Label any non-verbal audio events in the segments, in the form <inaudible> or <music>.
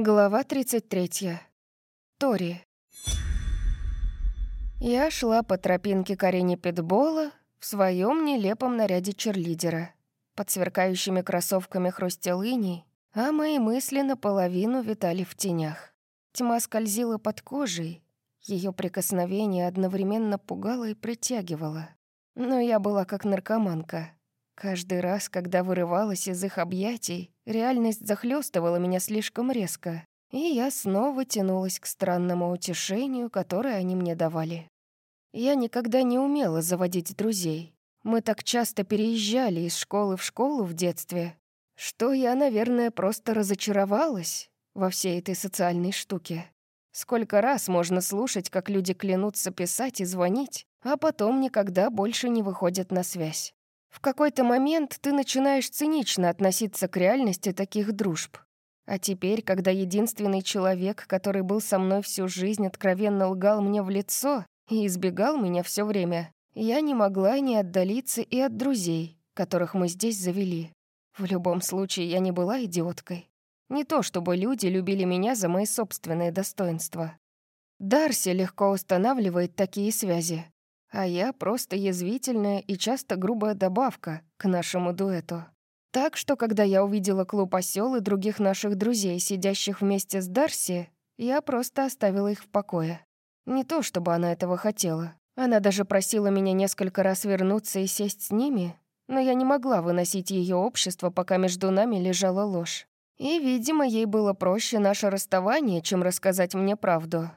Глава 33. Тори. Я шла по тропинке к арене питбола в своем нелепом наряде черлидера. Под сверкающими кроссовками хрустел иней, а мои мысли наполовину витали в тенях. Тьма скользила под кожей, ее прикосновение одновременно пугало и притягивало. Но я была как наркоманка. Каждый раз, когда вырывалась из их объятий, реальность захлестывала меня слишком резко, и я снова тянулась к странному утешению, которое они мне давали. Я никогда не умела заводить друзей. Мы так часто переезжали из школы в школу в детстве, что я, наверное, просто разочаровалась во всей этой социальной штуке. Сколько раз можно слушать, как люди клянутся писать и звонить, а потом никогда больше не выходят на связь. В какой-то момент ты начинаешь цинично относиться к реальности таких дружб. А теперь, когда единственный человек, который был со мной всю жизнь, откровенно лгал мне в лицо и избегал меня все время, я не могла не отдалиться и от друзей, которых мы здесь завели. В любом случае, я не была идиоткой. Не то чтобы люди любили меня за мои собственные достоинства. Дарси легко устанавливает такие связи, а я просто язвительная и часто грубая добавка к нашему дуэту. Так что, когда я увидела клуб «Осёл» и других наших друзей, сидящих вместе с Дарси, я просто оставила их в покое. Не то, чтобы она этого хотела. Она даже просила меня несколько раз вернуться и сесть с ними, но я не могла выносить ее общество, пока между нами лежала ложь. И, видимо, ей было проще наше расставание, чем рассказать мне правду.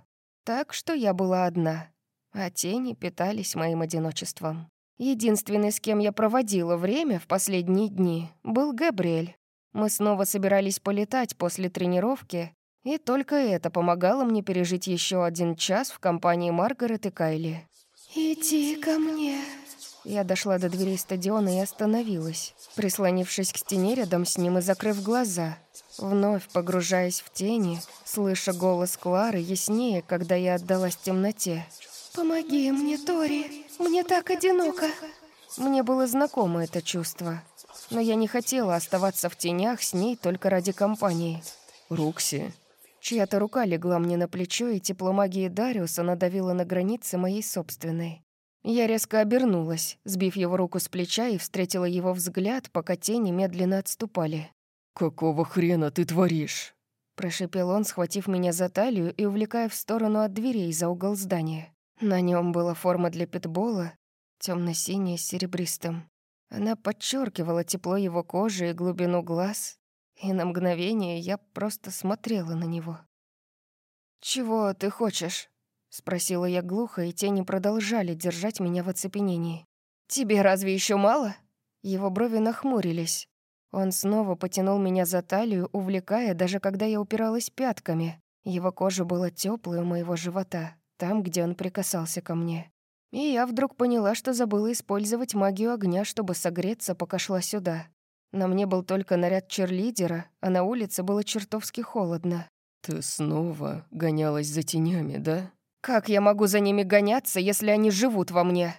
Так что я была одна, а тени питались моим одиночеством. Единственный, с кем я проводила время в последние дни, был Габриэль. Мы снова собирались полетать после тренировки, и только это помогало мне пережить еще один час в компании Маргарет и Кайли. «Иди ко мне», я дошла до дверей стадиона и остановилась, прислонившись к стене рядом с ним и закрыв глаза, вновь погружаясь в тени, слыша голос Клары яснее, когда я отдалась темноте. «Помоги мне, Тори, мне так одиноко». Мне было знакомо это чувство, но я не хотела оставаться в тенях с ней только ради компании. «Рукси». Чья-то рука легла мне на плечо, и тепло магии Дариуса надавило на границы моей собственной. Я резко обернулась, сбив его руку с плеча и встретила его взгляд, пока тени медленно отступали. «Какого хрена ты творишь?» Прошипел он, схватив меня за талию и увлекая в сторону от дверей за угол здания. На нем была форма для питбола, темно синяя с серебристым. Она подчеркивала тепло его кожи и глубину глаз, и на мгновение я просто смотрела на него. «Чего ты хочешь?» Спросила я глухо, и тени продолжали держать меня в оцепенении. «Тебе разве еще мало?» Его брови нахмурились. Он снова потянул меня за талию, увлекая, даже когда я упиралась пятками. Его кожа была теплой у моего живота, там, где он прикасался ко мне. И я вдруг поняла, что забыла использовать магию огня, чтобы согреться, пока шла сюда. На мне был только наряд черлидера, а на улице было чертовски холодно. «Ты снова гонялась за тенями, да?» Как я могу за ними гоняться, если они живут во мне?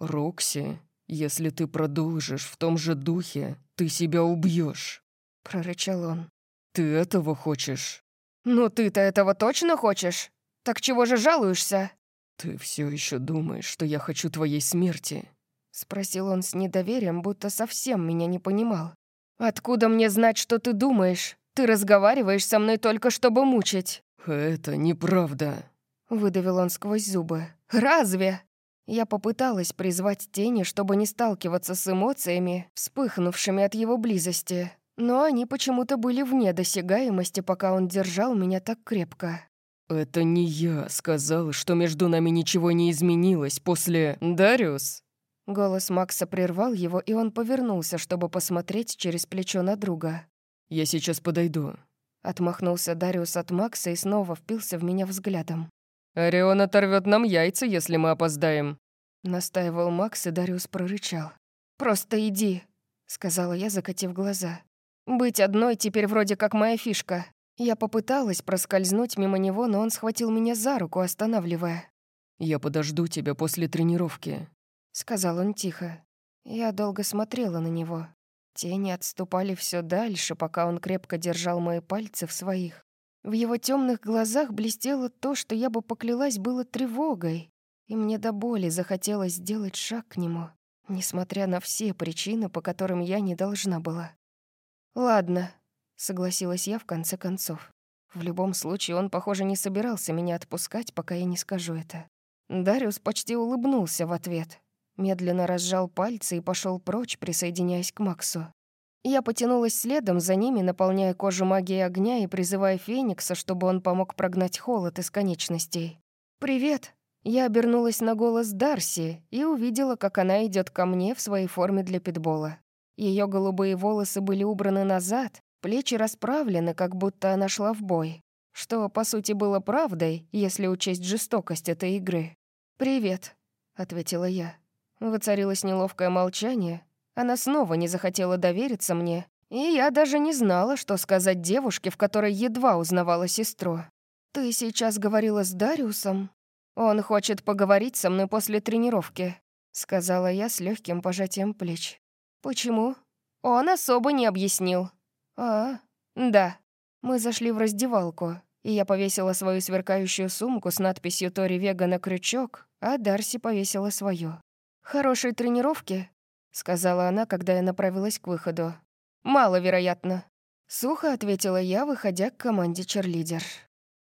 Рокси, если ты продолжишь в том же духе, ты себя убьешь, прорычал он. Ты этого хочешь? Ну ты-то этого точно хочешь? Так чего же жалуешься? Ты все еще думаешь, что я хочу твоей смерти? Спросил он с недоверием, будто совсем меня не понимал. «Откуда мне знать, что ты думаешь? Ты разговариваешь со мной только, чтобы мучить». «Это неправда», Выдавил он сквозь зубы. «Разве?» Я попыталась призвать тени, чтобы не сталкиваться с эмоциями, вспыхнувшими от его близости, но они почему-то были вне досягаемости, пока он держал меня так крепко. «Это не я сказал, что между нами ничего не изменилось после... Дариус?» Голос Макса прервал его, и он повернулся, чтобы посмотреть через плечо на друга. «Я сейчас подойду». Отмахнулся Дариус от Макса и снова впился в меня взглядом. «Орион оторвет нам яйца, если мы опоздаем», — настаивал Макс, и Дариус прорычал. «Просто иди», — сказала я, закатив глаза. «Быть одной теперь вроде как моя фишка». Я попыталась проскользнуть мимо него, но он схватил меня за руку, останавливая. «Я подожду тебя после тренировки», — сказал он тихо. Я долго смотрела на него. Тени отступали все дальше, пока он крепко держал мои пальцы в своих. В его темных глазах блестело то, что я бы поклялась было тревогой, и мне до боли захотелось сделать шаг к нему, несмотря на все причины, по которым я не должна была. «Ладно», — согласилась я в конце концов. В любом случае, он, похоже, не собирался меня отпускать, пока я не скажу это. Дариус почти улыбнулся в ответ, медленно разжал пальцы и пошел прочь, присоединяясь к Максу. Я потянулась следом за ними, наполняя кожу магией огня и призывая Феникса, чтобы он помог прогнать холод из конечностей. «Привет!» Я обернулась на голос Дарси и увидела, как она идет ко мне в своей форме для питбола. Ее голубые волосы были убраны назад, плечи расправлены, как будто она шла в бой. Что, по сути, было правдой, если учесть жестокость этой игры. «Привет», — ответила я. Воцарилось неловкое молчание. Она снова не захотела довериться мне, и я даже не знала, что сказать девушке, в которой едва узнавала сестру. «Ты сейчас говорила с Дариусом? Он хочет поговорить со мной после тренировки», — сказала я с легким пожатием плеч. «Почему?» «Он особо не объяснил». «А, да». Мы зашли в раздевалку, и я повесила свою сверкающую сумку с надписью «Тори Вега» на крючок, а Дарси повесила свою. «Хорошей тренировки?» — сказала она, когда я направилась к выходу. «Маловероятно». Сухо ответила я, выходя к команде черлидер.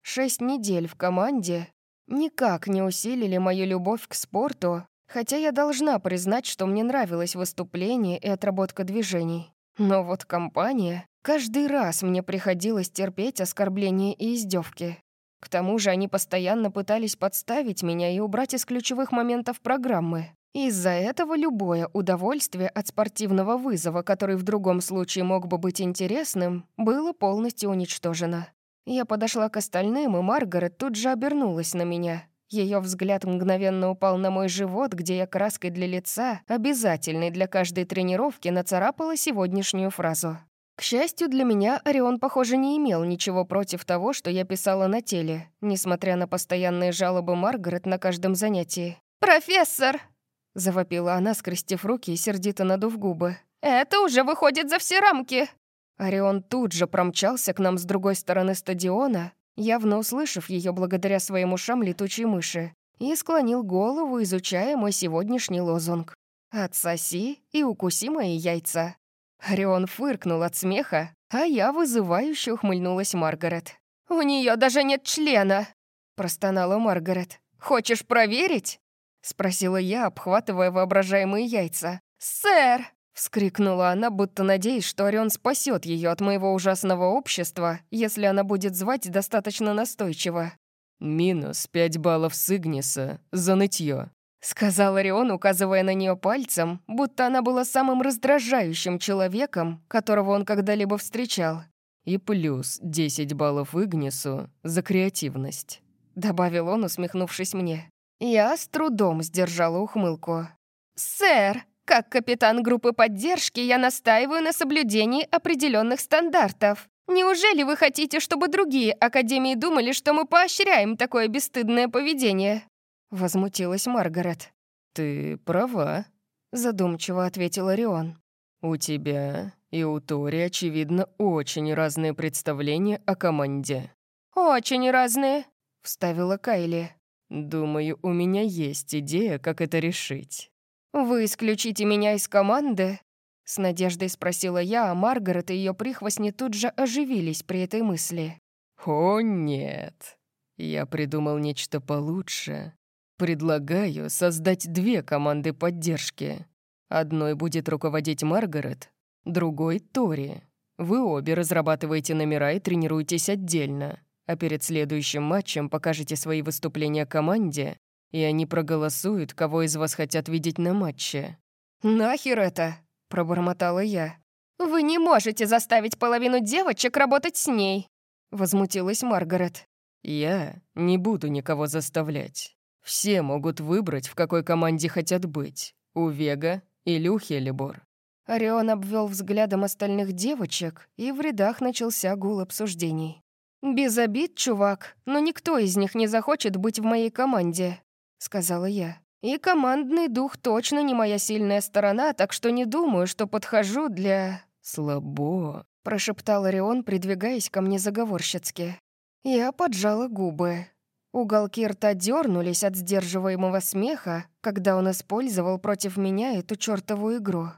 Шесть недель в команде никак не усилили мою любовь к спорту Хотя я должна признать, что мне нравилось выступление и отработка движений. Но вот компания... Каждый раз мне приходилось терпеть оскорбления и издевки. К тому же они постоянно пытались подставить меня и убрать из ключевых моментов программы. Из-за этого любое удовольствие от спортивного вызова, который в другом случае мог бы быть интересным, было полностью уничтожено. Я подошла к остальным, и Маргарет тут же обернулась на меня. Ее взгляд мгновенно упал на мой живот, где я краской для лица, обязательной для каждой тренировки, нацарапала сегодняшнюю фразу. К счастью для меня, Орион, похоже, не имел ничего против того, что я писала на теле, несмотря на постоянные жалобы Маргарет на каждом занятии. «Профессор!» — завопила она, скрестив руки и сердито надув губы. «Это уже выходит за все рамки!» Орион тут же промчался к нам с другой стороны стадиона, явно услышав ее благодаря своим ушам летучей мыши, и склонил голову, изучая мой сегодняшний лозунг. «Отсоси и укуси мои яйца». Орион фыркнул от смеха, а я вызывающе ухмыльнулась Маргарет. «У нее даже нет члена!» — простонала Маргарет. «Хочешь проверить?» — спросила я, обхватывая воображаемые яйца. «Сэр!» Вскрикнула она, будто надеясь, что Орион спасет ее от моего ужасного общества, если она будет звать достаточно настойчиво. «Минус пять баллов с Игниса за нытье», — сказал Орион, указывая на нее пальцем, будто она была самым раздражающим человеком, которого он когда-либо встречал. «И плюс десять баллов Игнису за креативность», — добавил он, усмехнувшись мне. Я с трудом сдержала ухмылку. «Сэр!» Как капитан группы поддержки я настаиваю на соблюдении определенных стандартов. Неужели вы хотите, чтобы другие академии думали, что мы поощряем такое бесстыдное поведение?» Возмутилась Маргарет. «Ты права», — задумчиво ответил Орион. «У тебя и у Тори, очевидно, очень разные представления о команде». «Очень разные», — вставила Кайли. «Думаю, у меня есть идея, как это решить». «Вы исключите меня из команды?» С надеждой спросила я, а Маргарет и ее прихвостни тут же оживились при этой мысли. «О, нет. Я придумал нечто получше. Предлагаю создать две команды поддержки. Одной будет руководить Маргарет, другой — Тори. Вы обе разрабатываете номера и тренируетесь отдельно, а перед следующим матчем покажете свои выступления команде и они проголосуют, кого из вас хотят видеть на матче». «Нахер это?» — пробормотала я. «Вы не можете заставить половину девочек работать с ней!» — возмутилась Маргарет. «Я не буду никого заставлять. Все могут выбрать, в какой команде хотят быть, у Вега или у Хелибор». Орион обвел взглядом остальных девочек, и в рядах начался гул обсуждений. «Без обид, чувак, но никто из них не захочет быть в моей команде сказала я. «И командный дух точно не моя сильная сторона, так что не думаю, что подхожу для...» «Слабо», — прошептал Орион, придвигаясь ко мне заговорщицки. Я поджала губы. Уголки рта дернулись от сдерживаемого смеха, когда он использовал против меня эту чертову игру.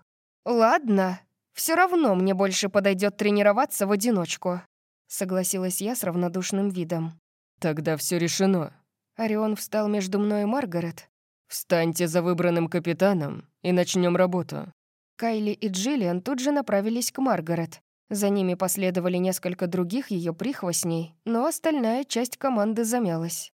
«Ладно, все равно мне больше подойдет тренироваться в одиночку», согласилась я с равнодушным видом. «Тогда все решено». Орион встал между мной и Маргарет. «Встаньте за выбранным капитаном и начнем работу». Кайли и Джиллиан тут же направились к Маргарет. За ними последовали несколько других ее прихвостней, но остальная часть команды замялась.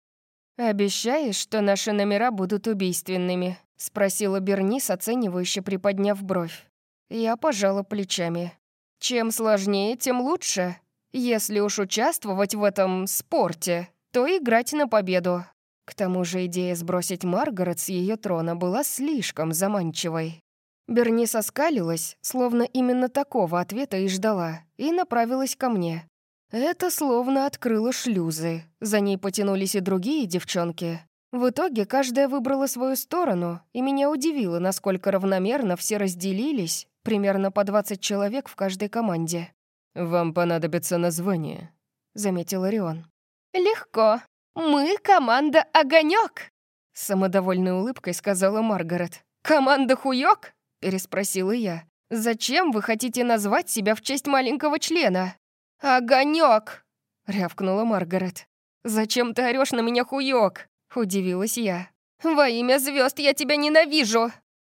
«Обещаешь, что наши номера будут убийственными?» — спросила Бернис, оценивающе приподняв бровь. Я пожала плечами. «Чем сложнее, тем лучше. Если уж участвовать в этом спорте, то играть на победу». К тому же идея сбросить Маргарет с ее трона была слишком заманчивой. Берни соскалилась, словно именно такого ответа и ждала, и направилась ко мне. Это словно открыло шлюзы. За ней потянулись и другие девчонки. В итоге каждая выбрала свою сторону, и меня удивило, насколько равномерно все разделились, примерно по 20 человек в каждой команде. «Вам понадобится название», — заметил Орион. «Легко. Мы команда Огонек. с самодовольной улыбкой сказала Маргарет. «Команда Хуёк?» Переспросила я. «Зачем вы хотите назвать себя в честь маленького члена?» «Огонёк!» — рявкнула Маргарет. «Зачем ты орёшь на меня, хуёк?» — удивилась я. «Во имя звезд я тебя ненавижу!»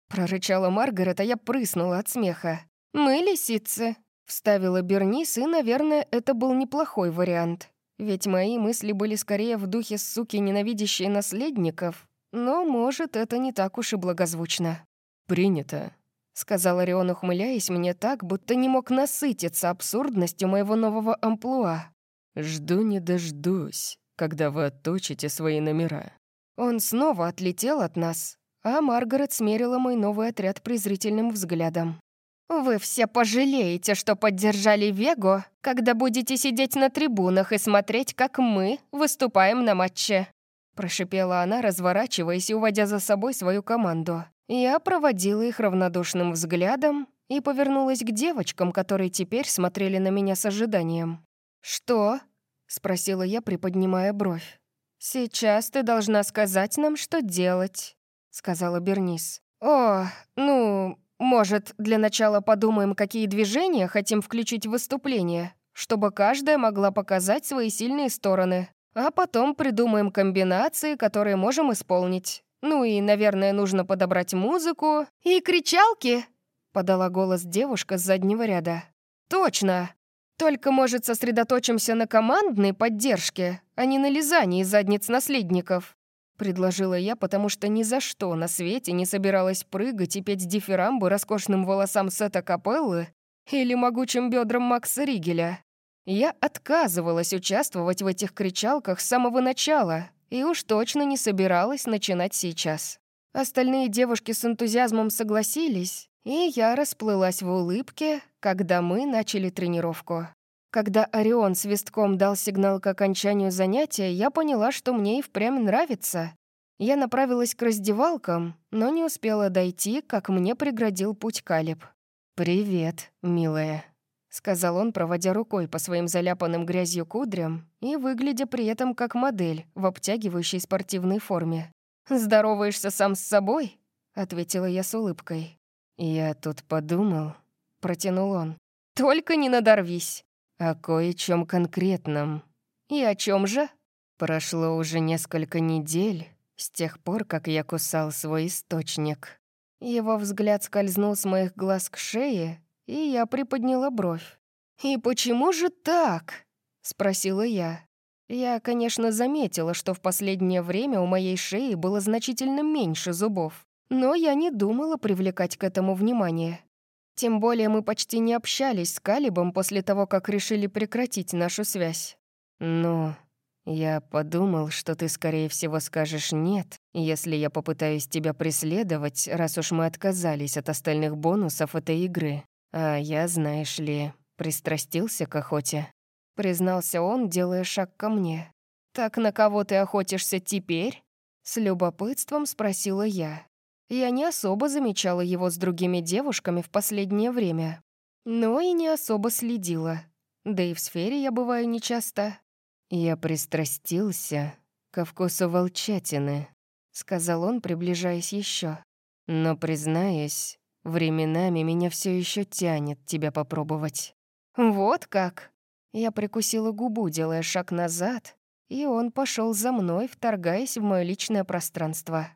Прорычала Маргарет, а я прыснула от смеха. «Мы лисицы», — вставила Бернис, и, наверное, это был неплохой вариант. Ведь мои мысли были скорее в духе суки, ненавидящей наследников. Но, может, это не так уж и благозвучно. «Принято», — сказал Орион, ухмыляясь мне так, будто не мог насытиться абсурдностью моего нового амплуа. «Жду не дождусь, когда вы отточите свои номера». Он снова отлетел от нас, а Маргарет смерила мой новый отряд презрительным взглядом. «Вы все пожалеете, что поддержали Вегу, когда будете сидеть на трибунах и смотреть, как мы выступаем на матче», прошипела она, разворачиваясь и уводя за собой свою команду. Я проводила их равнодушным взглядом и повернулась к девочкам, которые теперь смотрели на меня с ожиданием. «Что?» — спросила я, приподнимая бровь. «Сейчас ты должна сказать нам, что делать», — сказала Бернис. «О, ну, может, для начала подумаем, какие движения хотим включить в выступление, чтобы каждая могла показать свои сильные стороны, а потом придумаем комбинации, которые можем исполнить. Ну и, наверное, нужно подобрать музыку. И кричалки!» — подала голос девушка с заднего ряда. «Точно! Только, может, сосредоточимся на командной поддержке, а не на лизании задниц наследников?» Предложила я, потому что ни за что на свете не собиралась прыгать и петь дифирамбы роскошным волосам Сета Капеллы или могучим бедрам Макса Ригеля. Я отказывалась участвовать в этих кричалках с самого начала, и уж точно не собиралась начинать сейчас. Остальные девушки с энтузиазмом согласились, и я расплылась в улыбке, когда мы начали тренировку. Когда Орион свистком дал сигнал к окончанию занятия, я поняла, что мне и впрямь нравится. Я направилась к раздевалкам, но не успела дойти, как мне преградил путь Калиб. «Привет, милая», — сказал он, проводя рукой по своим заляпанным грязью кудрям и выглядя при этом как модель в обтягивающей спортивной форме. «Здороваешься сам с собой?» — ответила я с улыбкой. «Я тут подумал», — протянул он. «Только не надорвись». «О кое-чем конкретном». «И о чем же?» «Прошло уже несколько недель с тех пор, как я кусал свой источник». Его взгляд скользнул с моих глаз к шее, и я приподняла бровь. «И почему же так?» — спросила я. Я, конечно, заметила, что в последнее время у моей шеи было значительно меньше зубов, но я не думала привлекать к этому внимание. Тем более мы почти не общались с Калибом после того, как решили прекратить нашу связь. «Ну, я подумал, что ты, скорее всего, скажешь «нет», если я попытаюсь тебя преследовать, раз уж мы отказались от остальных бонусов этой игры. «А я, знаешь ли, пристрастился к охоте», — признался он, делая шаг ко мне. «Так на кого ты охотишься теперь?» С любопытством спросила я. Я не особо замечала его с другими девушками в последнее время, но и не особо следила. Да и в сфере я бываю нечасто. «Я пристрастился ко вкусу волчатины», — сказал он, приближаясь еще. «Но, признаюсь, временами меня все еще тянет тебя попробовать». «Вот как!» Я прикусила губу, делая шаг назад, и он пошел за мной, вторгаясь в мое личное пространство.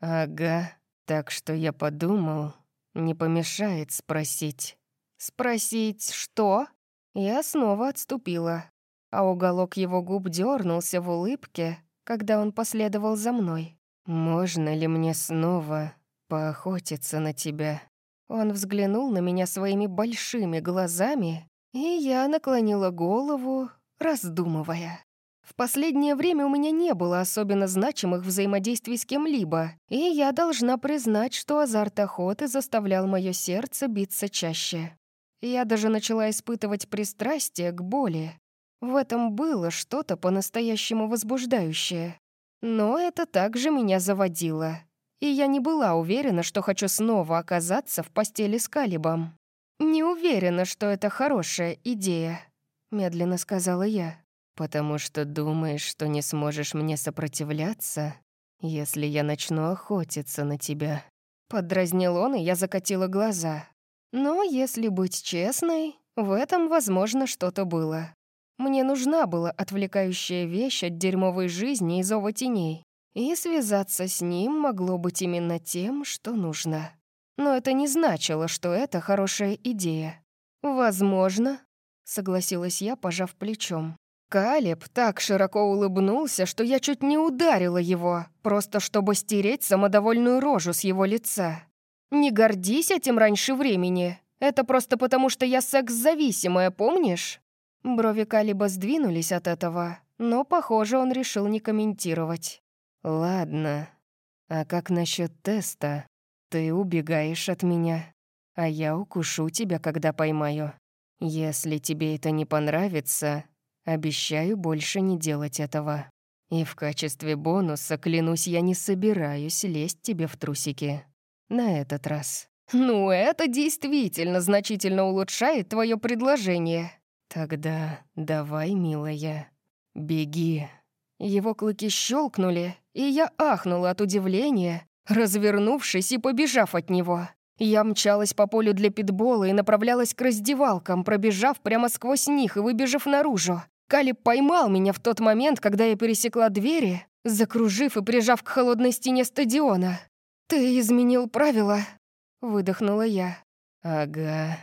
«Ага, так что я подумал, не помешает спросить». «Спросить что?» Я снова отступила а уголок его губ дернулся в улыбке, когда он последовал за мной. «Можно ли мне снова поохотиться на тебя?» Он взглянул на меня своими большими глазами, и я наклонила голову, раздумывая. В последнее время у меня не было особенно значимых взаимодействий с кем-либо, и я должна признать, что азарт охоты заставлял мое сердце биться чаще. Я даже начала испытывать пристрастие к боли, в этом было что-то по-настоящему возбуждающее. Но это также меня заводило. И я не была уверена, что хочу снова оказаться в постели с Калибом. «Не уверена, что это хорошая идея», — медленно сказала я. «Потому что думаешь, что не сможешь мне сопротивляться, если я начну охотиться на тебя». Подразнил он, и я закатила глаза. Но, если быть честной, в этом, возможно, что-то было. Мне нужна была отвлекающая вещь от дерьмовой жизни и зова теней, и связаться с ним могло быть именно тем, что нужно. Но это не значило, что это хорошая идея. «Возможно», — согласилась я, пожав плечом. Калеб так широко улыбнулся, что я чуть не ударила его, просто чтобы стереть самодовольную рожу с его лица. «Не гордись этим раньше времени. Это просто потому, что я секс-зависимая, помнишь?» Брови Калиба сдвинулись от этого, но, похоже, он решил не комментировать. «Ладно. А как насчет теста? Ты убегаешь от меня, а я укушу тебя, когда поймаю. Если тебе это не понравится, обещаю больше не делать этого. И в качестве бонуса, клянусь, я не собираюсь лезть тебе в трусики. На этот раз». «Ну, это действительно значительно улучшает твое предложение», «Тогда давай, милая, беги». Его клыки щелкнули, и я ахнула от удивления, развернувшись и побежав от него. Я мчалась по полю для питбола и направлялась к раздевалкам, пробежав прямо сквозь них и выбежав наружу. Калиб поймал меня в тот момент, когда я пересекла двери, закружив и прижав к холодной стене стадиона. «Ты изменил правила?» — выдохнула я. «Ага»,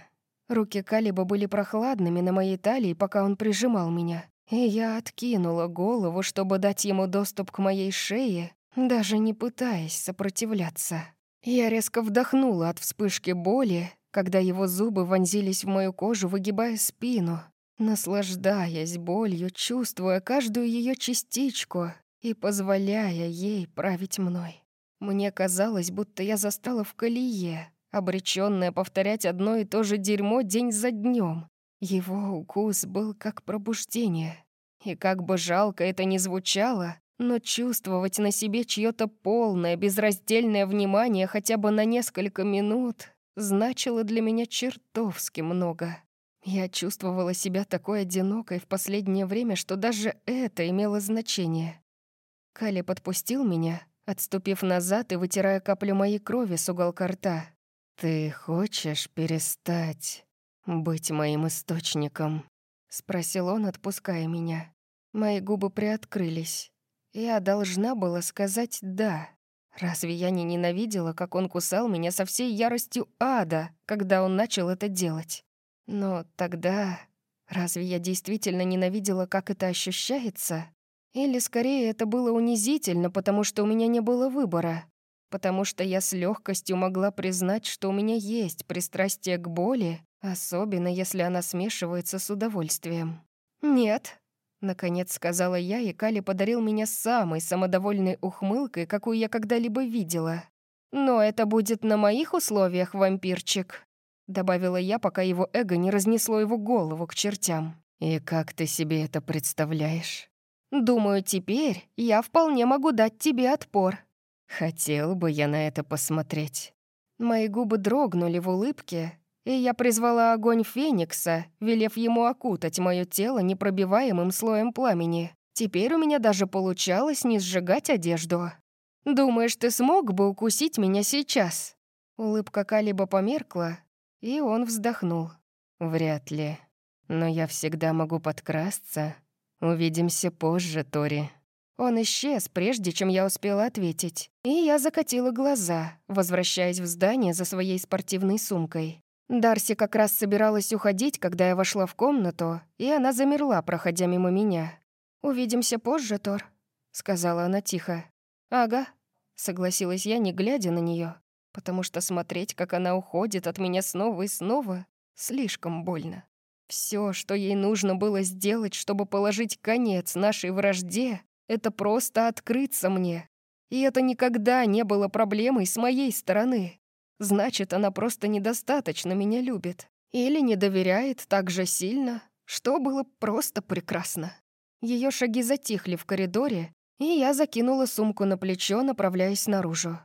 Руки Калиба были прохладными на моей талии, пока он прижимал меня. И я откинула голову, чтобы дать ему доступ к моей шее, даже не пытаясь сопротивляться. Я резко вдохнула от вспышки боли, когда его зубы вонзились в мою кожу, выгибая спину, наслаждаясь болью, чувствуя каждую ее частичку и позволяя ей править мной. Мне казалось, будто я застала в колее, обречённая повторять одно и то же дерьмо день за днем. Его укус был как пробуждение. И как бы жалко это ни звучало, но чувствовать на себе чьё-то полное, безраздельное внимание хотя бы на несколько минут значило для меня чертовски много. Я чувствовала себя такой одинокой в последнее время, что даже это имело значение. Кали подпустил меня, отступив назад и вытирая каплю моей крови с уголка рта. «Ты хочешь перестать быть моим источником?» — спросил он, отпуская меня. Мои губы приоткрылись. Я должна была сказать «да». Разве я не ненавидела, как он кусал меня со всей яростью ада, когда он начал это делать? Но тогда... Разве я действительно ненавидела, как это ощущается? Или, скорее, это было унизительно, потому что у меня не было выбора? потому что я с легкостью могла признать, что у меня есть пристрастие к боли, особенно если она смешивается с удовольствием. «Нет», — наконец сказала я, и Кали подарил меня самой самодовольной ухмылкой, какую я когда-либо видела. «Но это будет на моих условиях, вампирчик», — добавила я, пока его эго не разнесло его голову к чертям. «И как ты себе это представляешь?» «Думаю, теперь я вполне могу дать тебе отпор», Хотел бы я на это посмотреть. Мои губы дрогнули в улыбке, и я призвала огонь Феникса, велев ему окутать мое тело непробиваемым слоем пламени. Теперь у меня даже получалось не сжигать одежду. «Думаешь, ты смог бы укусить меня сейчас?» Улыбка Калиба померкла, и он вздохнул. «Вряд ли. Но я всегда могу подкрасться. Увидимся позже, Тори». Он исчез, прежде чем я успела ответить. И я закатила глаза, возвращаясь в здание за своей спортивной сумкой. Дарси как раз собиралась уходить, когда я вошла в комнату, и она замерла, проходя мимо меня. «Увидимся позже, Тор», — сказала она тихо. «Ага», — согласилась я, не глядя на нее, потому что смотреть, как она уходит от меня снова и снова, слишком больно. Все, что ей нужно было сделать, чтобы положить конец нашей вражде, это просто открыться мне. И это никогда не было проблемой с моей стороны. Значит, она просто недостаточно меня любит. Или не доверяет так же сильно, что было просто прекрасно. Ее шаги затихли в коридоре, и я закинула сумку на плечо, направляясь наружу.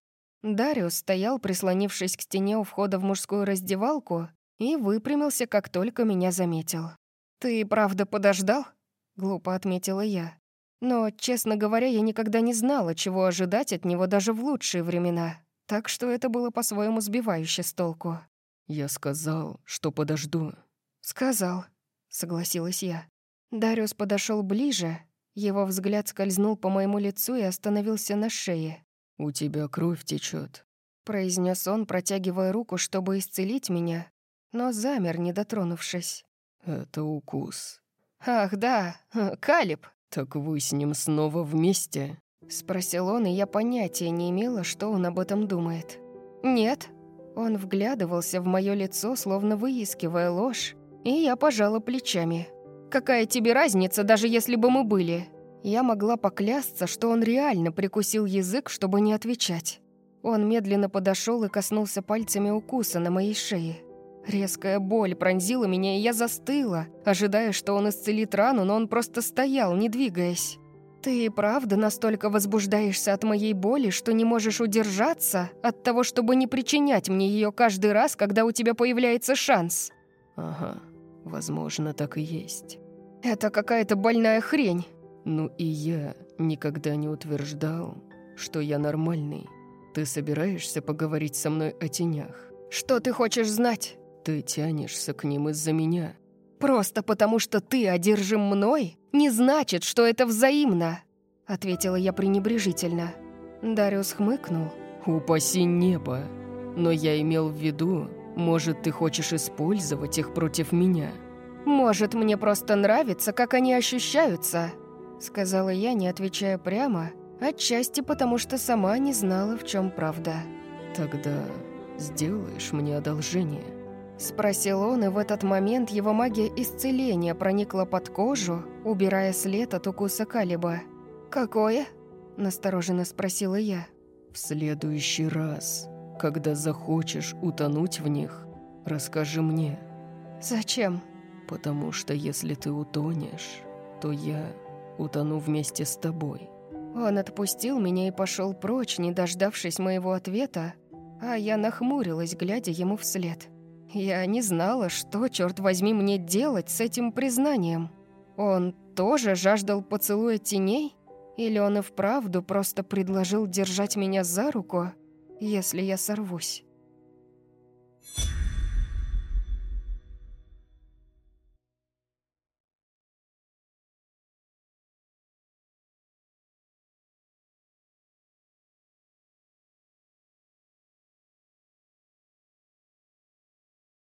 Дариус стоял, прислонившись к стене у входа в мужскую раздевалку, и выпрямился, как только меня заметил. «Ты правда подождал?» — глупо отметила я. Но, честно говоря, я никогда не знала, чего ожидать от него даже в лучшие времена, так что это было по-своему сбивающе с толку. «Я сказал, что подожду». «Сказал», — согласилась я. Дариус подошел ближе, его взгляд скользнул по моему лицу и остановился на шее. «У тебя кровь течет, произнес он, протягивая руку, чтобы исцелить меня, но замер, не дотронувшись. «Это укус». «Ах, да, <laughs> Калиб!» «Так вы с ним снова вместе?» Спросил он, и я понятия не имела, что он об этом думает. «Нет». Он вглядывался в мое лицо, словно выискивая ложь, и я пожала плечами. «Какая тебе разница, даже если бы мы были?» Я могла поклясться, что он реально прикусил язык, чтобы не отвечать. Он медленно подошел и коснулся пальцами укуса на моей шее. Резкая боль пронзила меня, и я застыла, ожидая, что он исцелит рану, но он просто стоял, не двигаясь. «Ты и правда настолько возбуждаешься от моей боли, что не можешь удержаться от того, чтобы не причинять мне ее каждый раз, когда у тебя появляется шанс?» «Ага, возможно, так и есть». «Это какая-то больная хрень». «Ну и я никогда не утверждал, что я нормальный. Ты собираешься поговорить со мной о тенях?» «Что ты хочешь знать?» Ты тянешься к ним из-за меня. Просто потому, что ты одержим мной, не значит, что это взаимно, ответила я пренебрежительно. Дариус хмыкнул. Упаси небо. Но я имел в виду, может, ты хочешь использовать их против меня. Может, мне просто нравится, как они ощущаются, сказала я, не отвечая прямо, отчасти потому, что сама не знала, в чем правда. Тогда сделаешь мне одолжение. Спросил он, и в этот момент его магия исцеления проникла под кожу, убирая след от укуса Калиба. «Какое?» – настороженно спросила я. «В следующий раз, когда захочешь утонуть в них, расскажи мне». «Зачем?» «Потому что если ты утонешь, то я утону вместе с тобой». Он отпустил меня и пошел прочь, не дождавшись моего ответа, а я нахмурилась, глядя ему вслед. Я не знала, что, черт возьми, мне делать с этим признанием. Он тоже жаждал поцелуя теней? Или он и вправду просто предложил держать меня за руку, если я сорвусь?